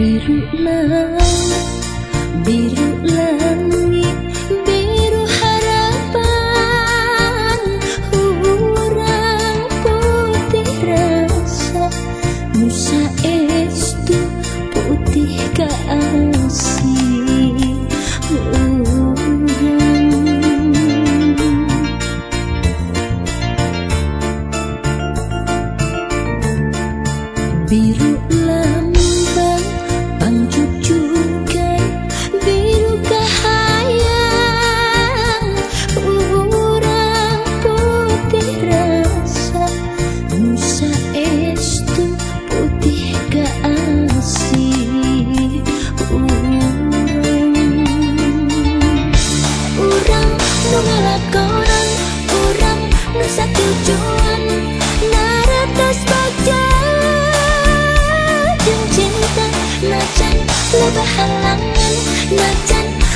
biru langit biru langit biru harapan urang putih rasa nusa estu putih kasih biru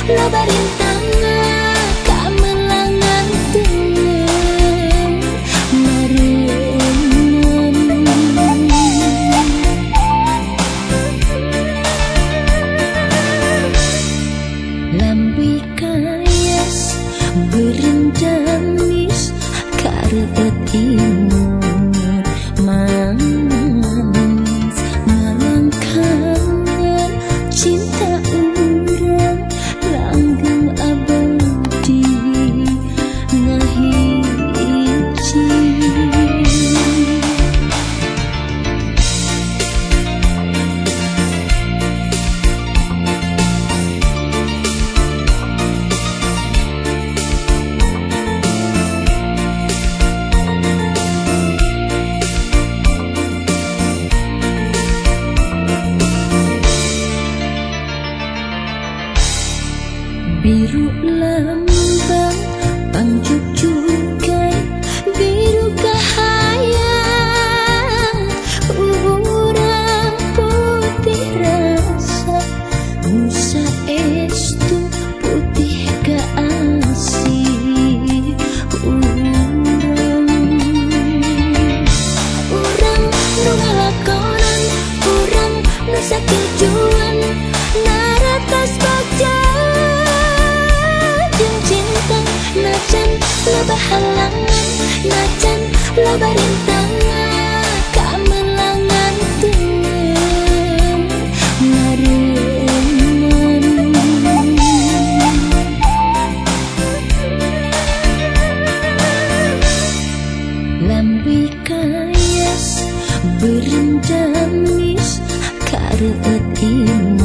Nobody nu ngalakonan urang nu tujuan naratas baca loba halangan najan loba rintangan. kamelangan berendamis kareet imut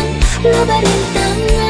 lo berintangan